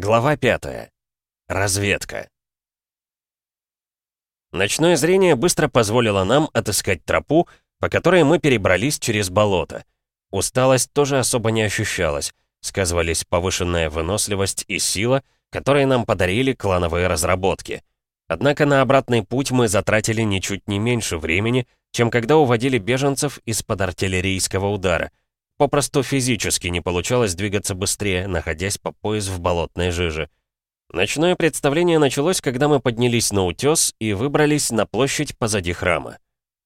Глава 5. Разведка. Ночное зрение быстро позволило нам отыскать тропу, по которой мы перебрались через болото. Усталость тоже особо не ощущалась, сказывались повышенная выносливость и сила, которые нам подарили клановые разработки. Однако на обратный путь мы затратили ничуть не меньше времени, чем когда уводили беженцев из-под артиллерийского удара — Попросту физически не получалось двигаться быстрее, находясь по пояс в болотной жиже. Ночное представление началось, когда мы поднялись на утес и выбрались на площадь позади храма.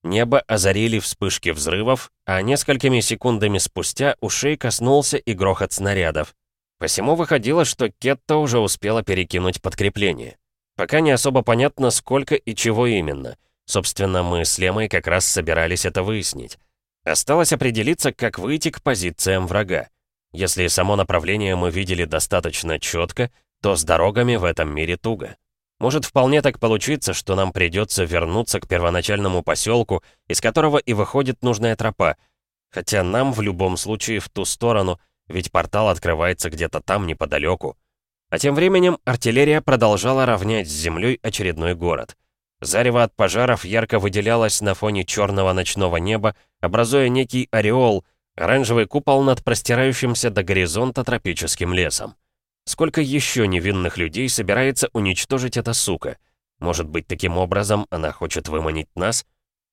Небо озарили вспышки взрывов, а несколькими секундами спустя ушей коснулся и грохот снарядов. Посему выходило, что Кетта уже успела перекинуть подкрепление. Пока не особо понятно, сколько и чего именно. Собственно, мы с Лемой как раз собирались это выяснить. Осталось определиться, как выйти к позициям врага. Если само направление мы видели достаточно четко, то с дорогами в этом мире туго. Может вполне так получиться, что нам придется вернуться к первоначальному поселку, из которого и выходит нужная тропа. Хотя нам в любом случае в ту сторону, ведь портал открывается где-то там неподалеку. А тем временем артиллерия продолжала равнять с землей очередной город. Зарево от пожаров ярко выделялось на фоне черного ночного неба, образуя некий ореол, оранжевый купол над простирающимся до горизонта тропическим лесом. Сколько еще невинных людей собирается уничтожить эта сука? Может быть, таким образом она хочет выманить нас?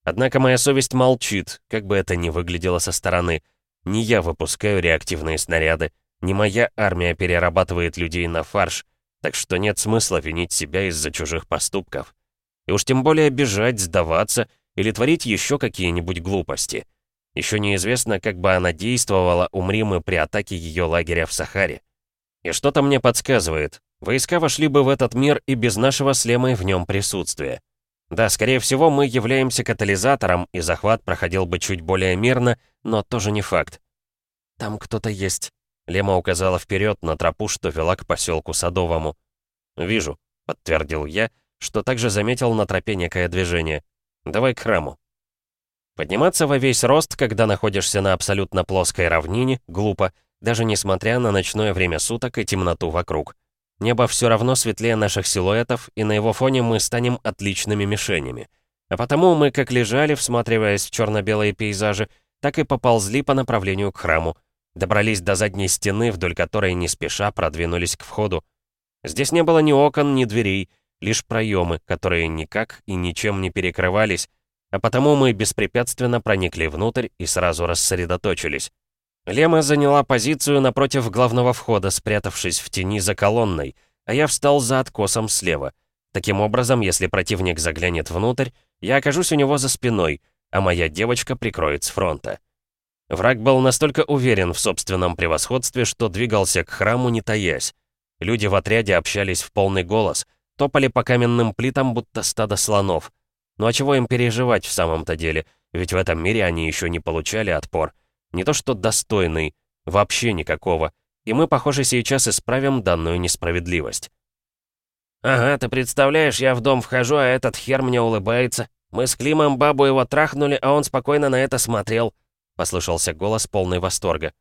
Однако моя совесть молчит, как бы это ни выглядело со стороны. Не я выпускаю реактивные снаряды, не моя армия перерабатывает людей на фарш, так что нет смысла винить себя из-за чужих поступков. И уж тем более бежать, сдаваться или творить еще какие-нибудь глупости. Еще неизвестно, как бы она действовала, умри мы при атаке ее лагеря в Сахаре. И что-то мне подсказывает, войска вошли бы в этот мир и без нашего с Лемой в нем присутствия. Да, скорее всего, мы являемся катализатором, и захват проходил бы чуть более мирно, но тоже не факт. «Там кто-то есть», — Лема указала вперед на тропу, что вела к поселку Садовому. «Вижу», — подтвердил я, что также заметил на тропе некое движение. «Давай к храму». Подниматься во весь рост, когда находишься на абсолютно плоской равнине, глупо, даже несмотря на ночное время суток и темноту вокруг. Небо все равно светлее наших силуэтов, и на его фоне мы станем отличными мишенями. А потому мы как лежали, всматриваясь в черно-белые пейзажи, так и поползли по направлению к храму. Добрались до задней стены, вдоль которой не спеша продвинулись к входу. Здесь не было ни окон, ни дверей, лишь проемы, которые никак и ничем не перекрывались, а потому мы беспрепятственно проникли внутрь и сразу рассредоточились. Лема заняла позицию напротив главного входа, спрятавшись в тени за колонной, а я встал за откосом слева. Таким образом, если противник заглянет внутрь, я окажусь у него за спиной, а моя девочка прикроет с фронта. Враг был настолько уверен в собственном превосходстве, что двигался к храму, не таясь. Люди в отряде общались в полный голос — Топали по каменным плитам, будто стадо слонов. Ну а чего им переживать в самом-то деле? Ведь в этом мире они еще не получали отпор. Не то что достойный, вообще никакого. И мы, похоже, сейчас исправим данную несправедливость. «Ага, ты представляешь, я в дом вхожу, а этот хер мне улыбается. Мы с Климом бабу его трахнули, а он спокойно на это смотрел», — послышался голос полный восторга.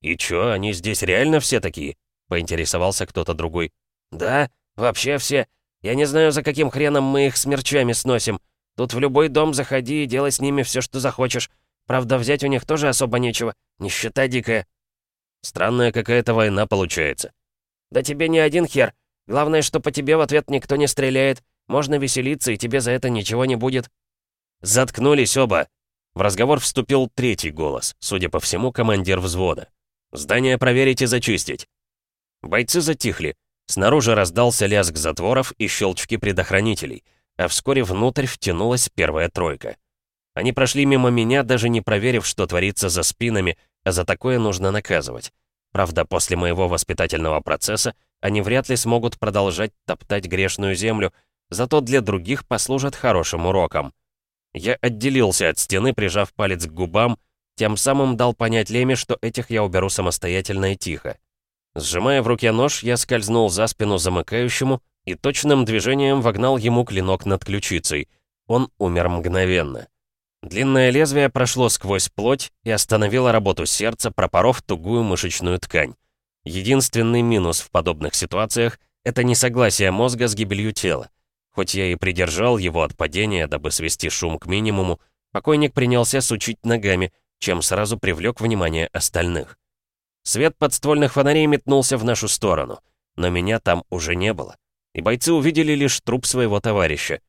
«И чё, они здесь реально все такие?» — поинтересовался кто-то другой. «Да, Вообще все. Я не знаю, за каким хреном мы их смерчами сносим. Тут в любой дом заходи и делай с ними все, что захочешь. Правда, взять у них тоже особо нечего. Нищета дикая. Странная какая-то война получается. Да тебе не один хер. Главное, что по тебе в ответ никто не стреляет. Можно веселиться, и тебе за это ничего не будет. Заткнулись оба. В разговор вступил третий голос, судя по всему, командир взвода. «Здание проверить и зачистить». Бойцы затихли. Снаружи раздался лязг затворов и щелчки предохранителей, а вскоре внутрь втянулась первая тройка. Они прошли мимо меня, даже не проверив, что творится за спинами, а за такое нужно наказывать. Правда, после моего воспитательного процесса они вряд ли смогут продолжать топтать грешную землю, зато для других послужат хорошим уроком. Я отделился от стены, прижав палец к губам, тем самым дал понять Леме, что этих я уберу самостоятельно и тихо. Сжимая в руке нож, я скользнул за спину замыкающему и точным движением вогнал ему клинок над ключицей. Он умер мгновенно. Длинное лезвие прошло сквозь плоть и остановило работу сердца, пропоров тугую мышечную ткань. Единственный минус в подобных ситуациях — это несогласие мозга с гибелью тела. Хоть я и придержал его от падения, дабы свести шум к минимуму, покойник принялся сучить ногами, чем сразу привлек внимание остальных. Свет подствольных фонарей метнулся в нашу сторону, но меня там уже не было, и бойцы увидели лишь труп своего товарища.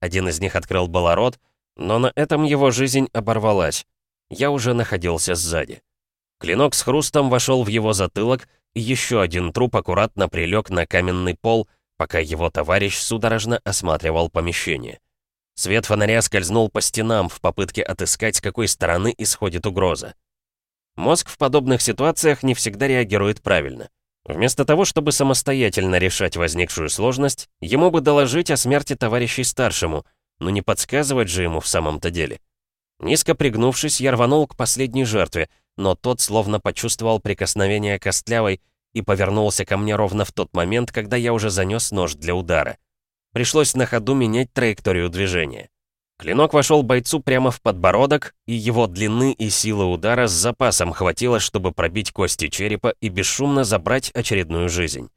Один из них открыл было рот, но на этом его жизнь оборвалась. Я уже находился сзади. Клинок с хрустом вошел в его затылок, и еще один труп аккуратно прилег на каменный пол, пока его товарищ судорожно осматривал помещение. Свет фонаря скользнул по стенам в попытке отыскать, с какой стороны исходит угроза. Мозг в подобных ситуациях не всегда реагирует правильно. Вместо того, чтобы самостоятельно решать возникшую сложность, ему бы доложить о смерти товарищей старшему, но не подсказывать же ему в самом-то деле. Низко пригнувшись, я рванул к последней жертве, но тот словно почувствовал прикосновение костлявой и повернулся ко мне ровно в тот момент, когда я уже занес нож для удара. Пришлось на ходу менять траекторию движения. Клинок вошел бойцу прямо в подбородок, и его длины и силы удара с запасом хватило, чтобы пробить кости черепа и бесшумно забрать очередную жизнь.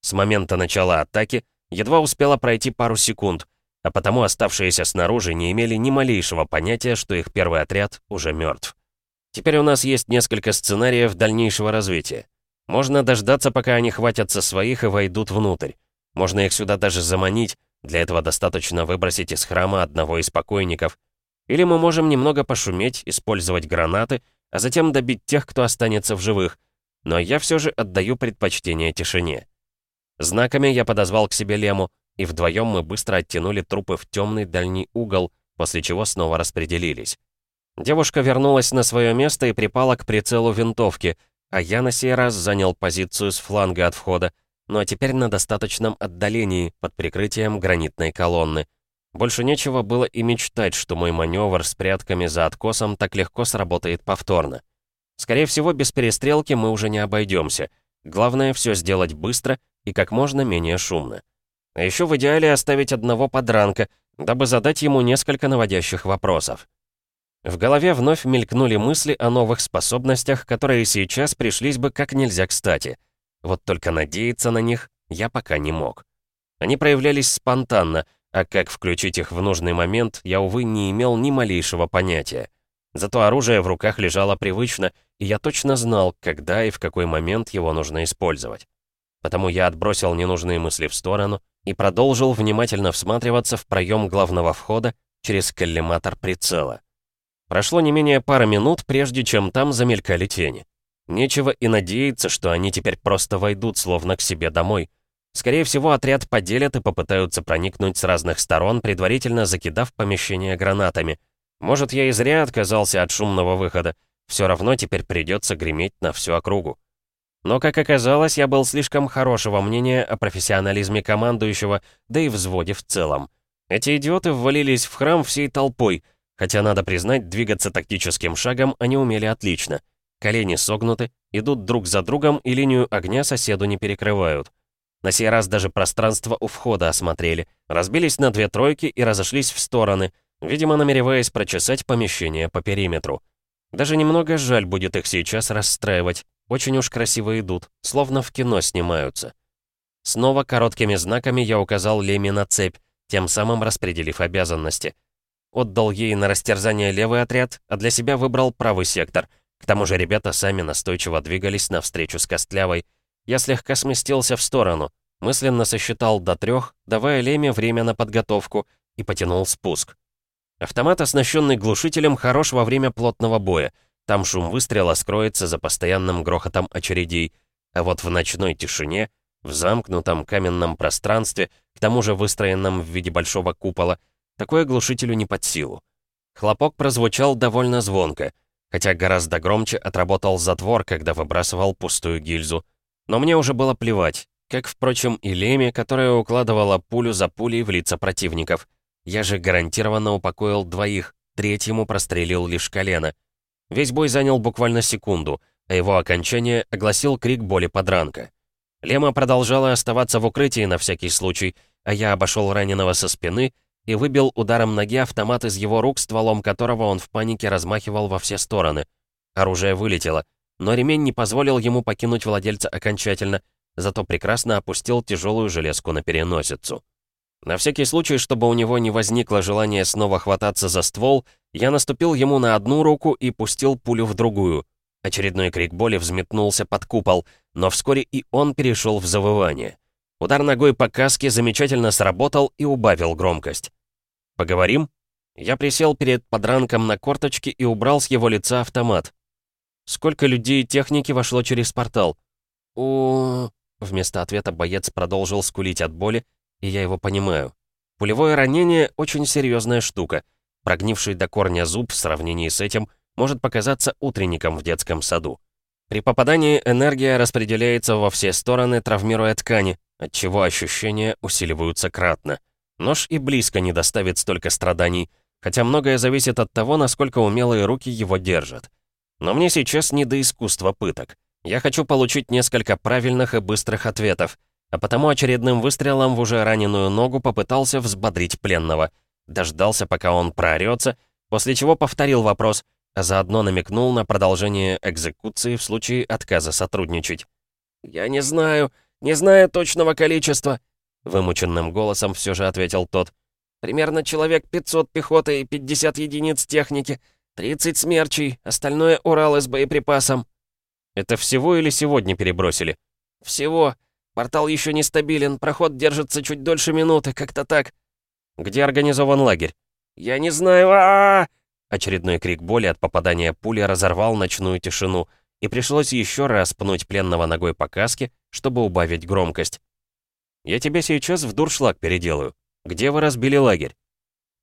С момента начала атаки едва успела пройти пару секунд, а потому оставшиеся снаружи не имели ни малейшего понятия, что их первый отряд уже мертв. Теперь у нас есть несколько сценариев дальнейшего развития. Можно дождаться, пока они хватятся своих и войдут внутрь. Можно их сюда даже заманить, для этого достаточно выбросить из храма одного из покойников. Или мы можем немного пошуметь, использовать гранаты, а затем добить тех, кто останется в живых. Но я все же отдаю предпочтение тишине. Знаками я подозвал к себе Лему, и вдвоем мы быстро оттянули трупы в темный дальний угол, после чего снова распределились. Девушка вернулась на свое место и припала к прицелу винтовки, а я на сей раз занял позицию с фланга от входа, ну а теперь на достаточном отдалении, под прикрытием гранитной колонны. Больше нечего было и мечтать, что мой маневр с прятками за откосом так легко сработает повторно. Скорее всего, без перестрелки мы уже не обойдемся. Главное, все сделать быстро и как можно менее шумно. А еще в идеале оставить одного подранка, дабы задать ему несколько наводящих вопросов. В голове вновь мелькнули мысли о новых способностях, которые сейчас пришлись бы как нельзя кстати — вот только надеяться на них я пока не мог. Они проявлялись спонтанно, а как включить их в нужный момент, я, увы, не имел ни малейшего понятия. Зато оружие в руках лежало привычно, и я точно знал, когда и в какой момент его нужно использовать. Потому я отбросил ненужные мысли в сторону и продолжил внимательно всматриваться в проем главного входа через коллиматор прицела. Прошло не менее пары минут, прежде чем там замелькали тени. Нечего и надеяться, что они теперь просто войдут, словно к себе домой. Скорее всего, отряд поделят и попытаются проникнуть с разных сторон, предварительно закидав помещение гранатами. Может, я и зря отказался от шумного выхода. Все равно теперь придется греметь на всю округу. Но, как оказалось, я был слишком хорошего мнения о профессионализме командующего, да и взводе в целом. Эти идиоты ввалились в храм всей толпой, хотя, надо признать, двигаться тактическим шагом они умели отлично — Колени согнуты, идут друг за другом и линию огня соседу не перекрывают. На сей раз даже пространство у входа осмотрели, разбились на две тройки и разошлись в стороны, видимо, намереваясь прочесать помещение по периметру. Даже немного жаль будет их сейчас расстраивать. Очень уж красиво идут, словно в кино снимаются. Снова короткими знаками я указал Леме на цепь, тем самым распределив обязанности. Отдал ей на растерзание левый отряд, а для себя выбрал правый сектор — к тому же ребята сами настойчиво двигались навстречу с Костлявой. Я слегка сместился в сторону, мысленно сосчитал до трех, давая Леме время на подготовку, и потянул спуск. Автомат, оснащенный глушителем, хорош во время плотного боя. Там шум выстрела скроется за постоянным грохотом очередей. А вот в ночной тишине, в замкнутом каменном пространстве, к тому же выстроенном в виде большого купола, такое глушителю не под силу. Хлопок прозвучал довольно звонко — хотя гораздо громче отработал затвор, когда выбрасывал пустую гильзу. Но мне уже было плевать, как, впрочем, и Леме, которая укладывала пулю за пулей в лица противников. Я же гарантированно упокоил двоих, третьему прострелил лишь колено. Весь бой занял буквально секунду, а его окончание огласил крик боли подранка. Лема продолжала оставаться в укрытии на всякий случай, а я обошел раненого со спины и выбил ударом ноги автомат из его рук, стволом которого он в панике размахивал во все стороны. Оружие вылетело. но ремень не позволил ему покинуть владельца окончательно, зато прекрасно опустил тяжелую железку на переносицу. На всякий случай, чтобы у него не возникло желания снова хвататься за ствол, я наступил ему на одну руку и пустил пулю в другую. Очередной крик боли взметнулся под купол, но вскоре и он перешел в завывание. Удар ногой по каске замечательно сработал и убавил громкость. «Поговорим?» Я присел перед подранком на корточки и убрал с его лица автомат. «Сколько людей и техники вошло через портал?» «У...» Вместо ответа боец продолжил скулить от боли, и я его понимаю. Пулевое ранение — очень серьезная штука. Прогнивший до корня зуб в сравнении с этим может показаться утренником в детском саду. При попадании энергия распределяется во все стороны, травмируя ткани, отчего ощущения усиливаются кратно. Нож и близко не доставит столько страданий, хотя многое зависит от того, насколько умелые руки его держат. Но мне сейчас не до искусства пыток. Я хочу получить несколько правильных и быстрых ответов, а потому очередным выстрелом в уже раненую ногу попытался взбодрить пленного. Дождался, пока он проорется, после чего повторил вопрос, а заодно намекнул на продолжение экзекуции в случае отказа сотрудничать. «Я не знаю, не знаю точного количества», — вымученным голосом все же ответил тот. «Примерно человек 500 пехоты и 50 единиц техники, 30 смерчей, остальное Уралы с боеприпасом». Это всего или сегодня перебросили? Всего. Портал еще нестабилен, проход держится чуть дольше минуты, как-то так. Где организован лагерь? Я не знаю. А, -а, -а Очередной крик боли от попадания пули разорвал ночную тишину, и пришлось еще раз пнуть пленного ногой по каске, чтобы убавить громкость. «Я тебя сейчас в дуршлаг переделаю. Где вы разбили лагерь?»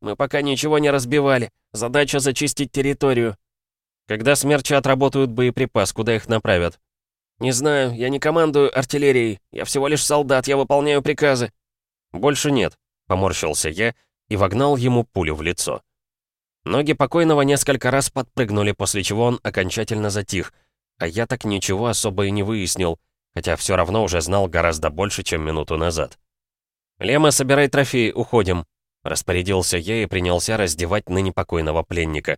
«Мы пока ничего не разбивали. Задача зачистить территорию. Когда смерчи отработают боеприпас, куда их направят? Не знаю, я не командую артиллерией. Я всего лишь солдат, я выполняю приказы. Больше нет, поморщился я и вогнал ему пулю в лицо. Ноги покойного несколько раз подпрыгнули, после чего он окончательно затих, а я так ничего особо и не выяснил, хотя все равно уже знал гораздо больше, чем минуту назад. «Лема, собирай трофеи, уходим», — распорядился я и принялся раздевать ныне покойного пленника.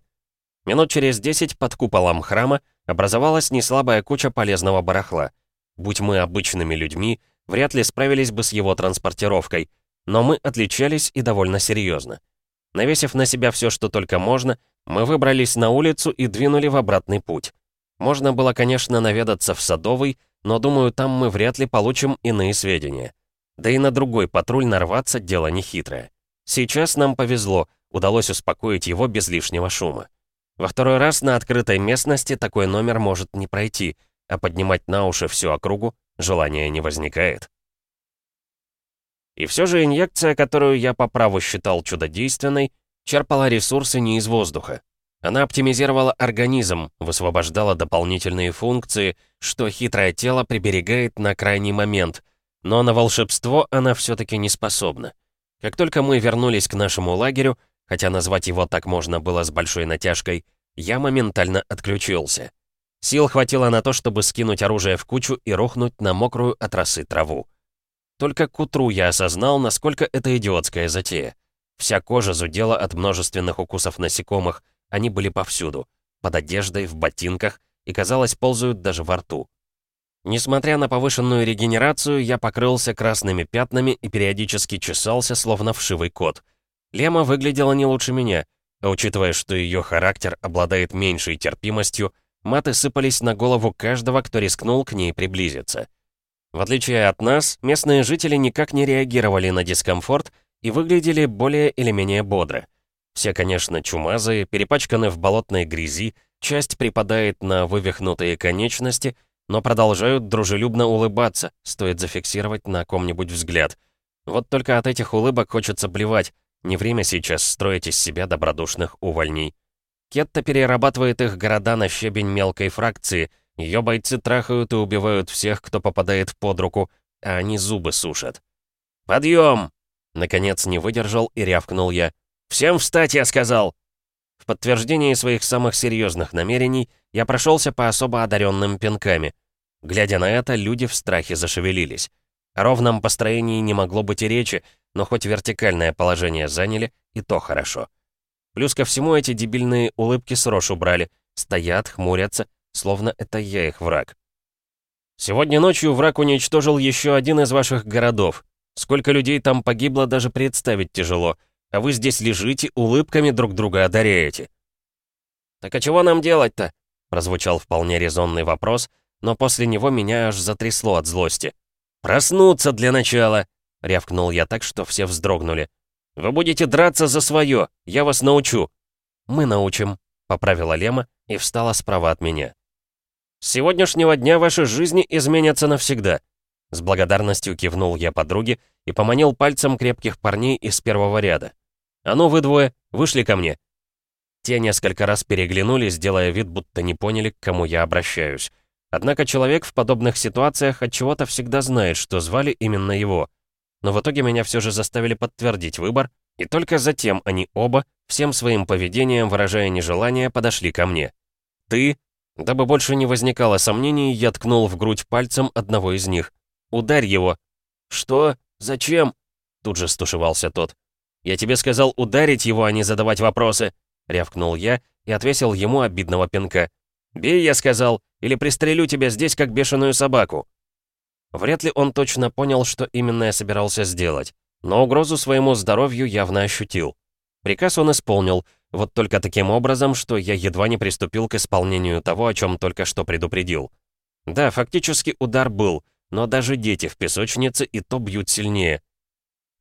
Минут через десять под куполом храма образовалась неслабая куча полезного барахла. Будь мы обычными людьми, вряд ли справились бы с его транспортировкой, но мы отличались и довольно серьезно. Навесив на себя все, что только можно, мы выбрались на улицу и двинули в обратный путь. Можно было, конечно, наведаться в Садовый, но думаю, там мы вряд ли получим иные сведения. Да и на другой патруль нарваться дело нехитрое. Сейчас нам повезло, удалось успокоить его без лишнего шума. Во второй раз на открытой местности такой номер может не пройти, а поднимать на уши всю округу желания не возникает. И все же инъекция, которую я по праву считал чудодейственной, черпала ресурсы не из воздуха. Она оптимизировала организм, высвобождала дополнительные функции, что хитрое тело приберегает на крайний момент, но на волшебство она все-таки не способна. Как только мы вернулись к нашему лагерю, хотя назвать его так можно было с большой натяжкой, я моментально отключился. Сил хватило на то, чтобы скинуть оружие в кучу и рухнуть на мокрую от росы траву. Только к утру я осознал, насколько это идиотская затея. Вся кожа зудела от множественных укусов насекомых, они были повсюду, под одеждой, в ботинках, и, казалось, ползают даже во рту. Несмотря на повышенную регенерацию, я покрылся красными пятнами и периодически чесался, словно вшивый кот — Лема выглядела не лучше меня, а учитывая, что ее характер обладает меньшей терпимостью, маты сыпались на голову каждого, кто рискнул к ней приблизиться. В отличие от нас, местные жители никак не реагировали на дискомфорт и выглядели более или менее бодро. Все, конечно, чумазые, перепачканы в болотной грязи, часть припадает на вывихнутые конечности, но продолжают дружелюбно улыбаться, стоит зафиксировать на ком-нибудь взгляд. Вот только от этих улыбок хочется блевать, не время сейчас строить из себя добродушных увольней. Кетта перерабатывает их города на щебень мелкой фракции, ее бойцы трахают и убивают всех, кто попадает под руку, а они зубы сушат. «Подъем!» Наконец не выдержал и рявкнул я. «Всем встать, я сказал!» В подтверждении своих самых серьезных намерений я прошелся по особо одаренным пинками. Глядя на это, люди в страхе зашевелились. О ровном построении не могло быть и речи, но хоть вертикальное положение заняли, и то хорошо. Плюс ко всему эти дебильные улыбки с рож убрали, стоят, хмурятся, словно это я их враг. Сегодня ночью враг уничтожил еще один из ваших городов. Сколько людей там погибло, даже представить тяжело. А вы здесь лежите, улыбками друг друга одаряете. «Так а чего нам делать-то?» прозвучал вполне резонный вопрос, но после него меня аж затрясло от злости. «Проснуться для начала!» — рявкнул я так, что все вздрогнули. «Вы будете драться за свое, я вас научу!» «Мы научим», — поправила Лема и встала справа от меня. «С сегодняшнего дня ваши жизни изменятся навсегда», с благодарностью кивнул я подруге и поманил пальцем крепких парней из первого ряда. «А ну, вы двое, вышли ко мне!» Те несколько раз переглянулись, делая вид, будто не поняли, к кому я обращаюсь. Однако человек в подобных ситуациях от чего то всегда знает, что звали именно его. Но в итоге меня все же заставили подтвердить выбор, и только затем они оба, всем своим поведением выражая нежелание, подошли ко мне. «Ты?» Дабы больше не возникало сомнений, я ткнул в грудь пальцем одного из них. «Ударь его!» «Что? Зачем?» Тут же стушевался тот. «Я тебе сказал ударить его, а не задавать вопросы!» — рявкнул я и отвесил ему обидного пинка. «Бей, я сказал, или пристрелю тебя здесь, как бешеную собаку». Вряд ли он точно понял, что именно я собирался сделать, но угрозу своему здоровью явно ощутил. Приказ он исполнил, вот только таким образом, что я едва не приступил к исполнению того, о чем только что предупредил. Да, фактически удар был, но даже дети в песочнице и то бьют сильнее.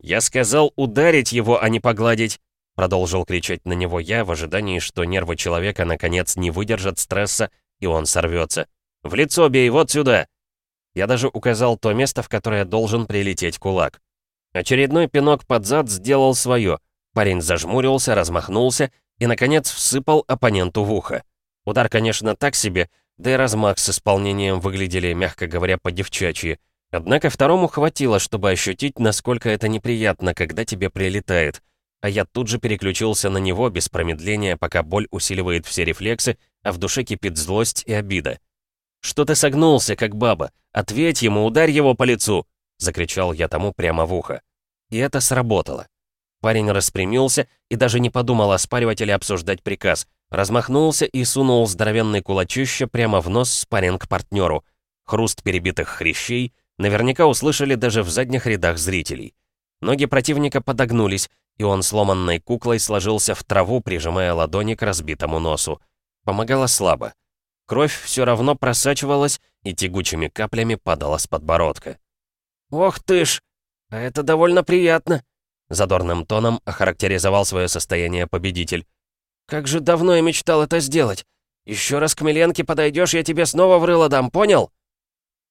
«Я сказал ударить его, а не погладить!» Продолжил кричать на него я в ожидании, что нервы человека наконец не выдержат стресса, и он сорвется. «В лицо бей, вот сюда!» Я даже указал то место, в которое должен прилететь кулак. Очередной пинок под зад сделал свое. Парень зажмурился, размахнулся и, наконец, всыпал оппоненту в ухо. Удар, конечно, так себе, да и размах с исполнением выглядели, мягко говоря, по-девчачьи. Однако второму хватило, чтобы ощутить, насколько это неприятно, когда тебе прилетает а я тут же переключился на него без промедления, пока боль усиливает все рефлексы, а в душе кипит злость и обида. «Что ты согнулся, как баба? Ответь ему, ударь его по лицу!» — закричал я тому прямо в ухо. И это сработало. Парень распрямился и даже не подумал оспаривать или обсуждать приказ. Размахнулся и сунул здоровенный кулачище прямо в нос спарринг-партнеру. Хруст перебитых хрящей наверняка услышали даже в задних рядах зрителей. Ноги противника подогнулись, и он сломанной куклой сложился в траву, прижимая ладони к разбитому носу. Помогало слабо. Кровь все равно просачивалась и тягучими каплями падала с подбородка. «Ох ты ж! А это довольно приятно!» Задорным тоном охарактеризовал свое состояние победитель. «Как же давно я мечтал это сделать! Еще раз к Миленке подойдешь, я тебе снова в рыло дам, понял?»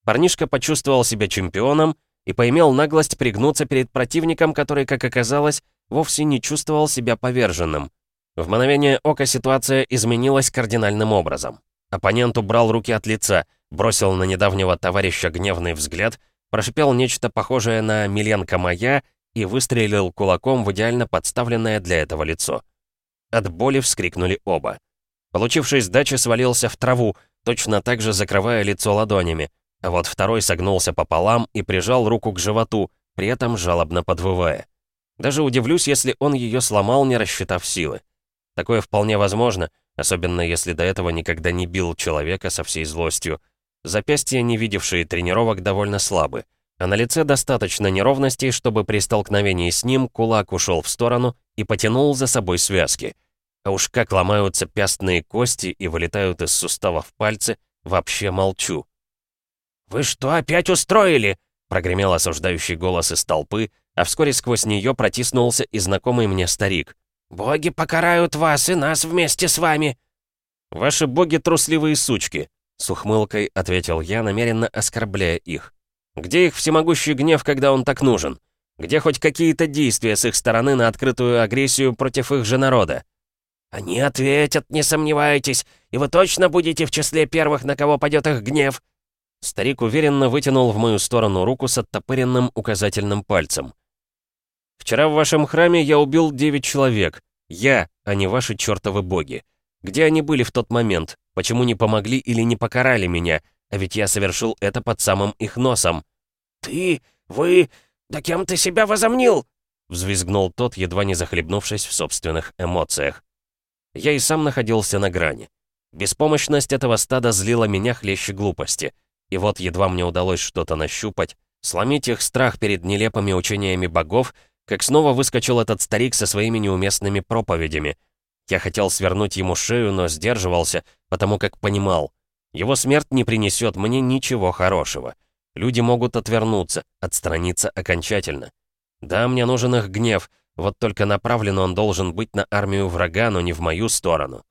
Парнишка почувствовал себя чемпионом и поимел наглость пригнуться перед противником, который, как оказалось, вовсе не чувствовал себя поверженным. В мгновение ока ситуация изменилась кардинальным образом. Оппонент убрал руки от лица, бросил на недавнего товарища гневный взгляд, прошипел нечто похожее на «Миленко моя» и выстрелил кулаком в идеально подставленное для этого лицо. От боли вскрикнули оба. Получивший сдачи свалился в траву, точно так же закрывая лицо ладонями, а вот второй согнулся пополам и прижал руку к животу, при этом жалобно подвывая. Даже удивлюсь, если он ее сломал, не рассчитав силы. Такое вполне возможно, особенно если до этого никогда не бил человека со всей злостью. Запястья, не видевшие тренировок, довольно слабы, а на лице достаточно неровностей, чтобы при столкновении с ним кулак ушел в сторону и потянул за собой связки. А уж как ломаются пястные кости и вылетают из суставов пальцы, вообще молчу. «Вы что опять устроили?» прогремел осуждающий голос из толпы, а вскоре сквозь нее протиснулся и знакомый мне старик. «Боги покарают вас и нас вместе с вами!» «Ваши боги трусливые сучки», — с ухмылкой ответил я, намеренно оскорбляя их. «Где их всемогущий гнев, когда он так нужен? Где хоть какие-то действия с их стороны на открытую агрессию против их же народа?» «Они ответят, не сомневайтесь, и вы точно будете в числе первых, на кого падет их гнев!» Старик уверенно вытянул в мою сторону руку с оттопыренным указательным пальцем. Вчера в вашем храме я убил девять человек. Я, а не ваши чертовы боги. Где они были в тот момент? Почему не помогли или не покарали меня? А ведь я совершил это под самым их носом. «Ты? Вы? Да кем ты себя возомнил?» Взвизгнул тот, едва не захлебнувшись в собственных эмоциях. Я и сам находился на грани. Беспомощность этого стада злила меня хлеще глупости. И вот едва мне удалось что-то нащупать, сломить их страх перед нелепыми учениями богов, как снова выскочил этот старик со своими неуместными проповедями. Я хотел свернуть ему шею, но сдерживался, потому как понимал, его смерть не принесет мне ничего хорошего. Люди могут отвернуться, отстраниться окончательно. Да, мне нужен их гнев, вот только направлен он должен быть на армию врага, но не в мою сторону.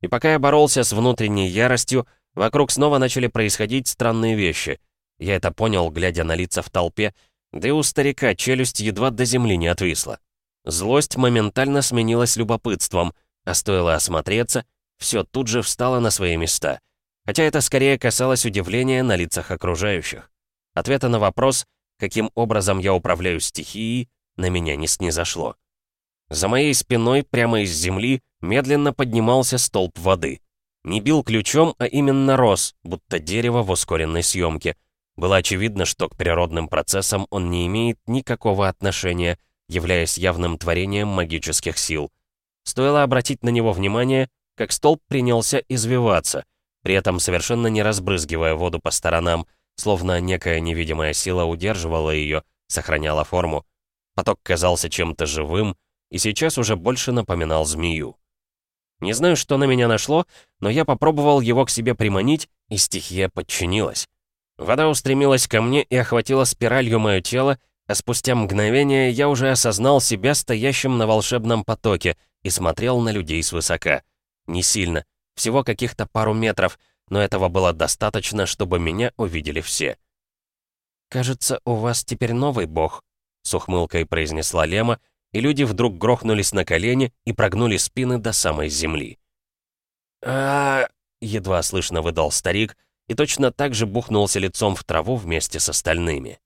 И пока я боролся с внутренней яростью, вокруг снова начали происходить странные вещи. Я это понял, глядя на лица в толпе, да и у старика челюсть едва до земли не отвисла. Злость моментально сменилась любопытством, а стоило осмотреться, все тут же встало на свои места. Хотя это скорее касалось удивления на лицах окружающих. Ответа на вопрос, каким образом я управляю стихией, на меня не снизошло. За моей спиной, прямо из земли, медленно поднимался столб воды. Не бил ключом, а именно рос, будто дерево в ускоренной съемке. Было очевидно, что к природным процессам он не имеет никакого отношения, являясь явным творением магических сил. Стоило обратить на него внимание, как столб принялся извиваться, при этом совершенно не разбрызгивая воду по сторонам, словно некая невидимая сила удерживала ее, сохраняла форму. Поток казался чем-то живым и сейчас уже больше напоминал змею. Не знаю, что на меня нашло, но я попробовал его к себе приманить, и стихия подчинилась. Вода устремилась ко мне и охватила спиралью мое тело, а спустя мгновение я уже осознал себя стоящим на волшебном потоке и смотрел на людей свысока. Не сильно, всего каких-то пару метров, но этого было достаточно, чтобы меня увидели все. «Кажется, у вас теперь новый бог», — с ухмылкой произнесла Лема, и люди вдруг грохнулись на колени и прогнули спины до самой земли. а едва слышно выдал старик и точно так же бухнулся лицом в траву вместе с остальными.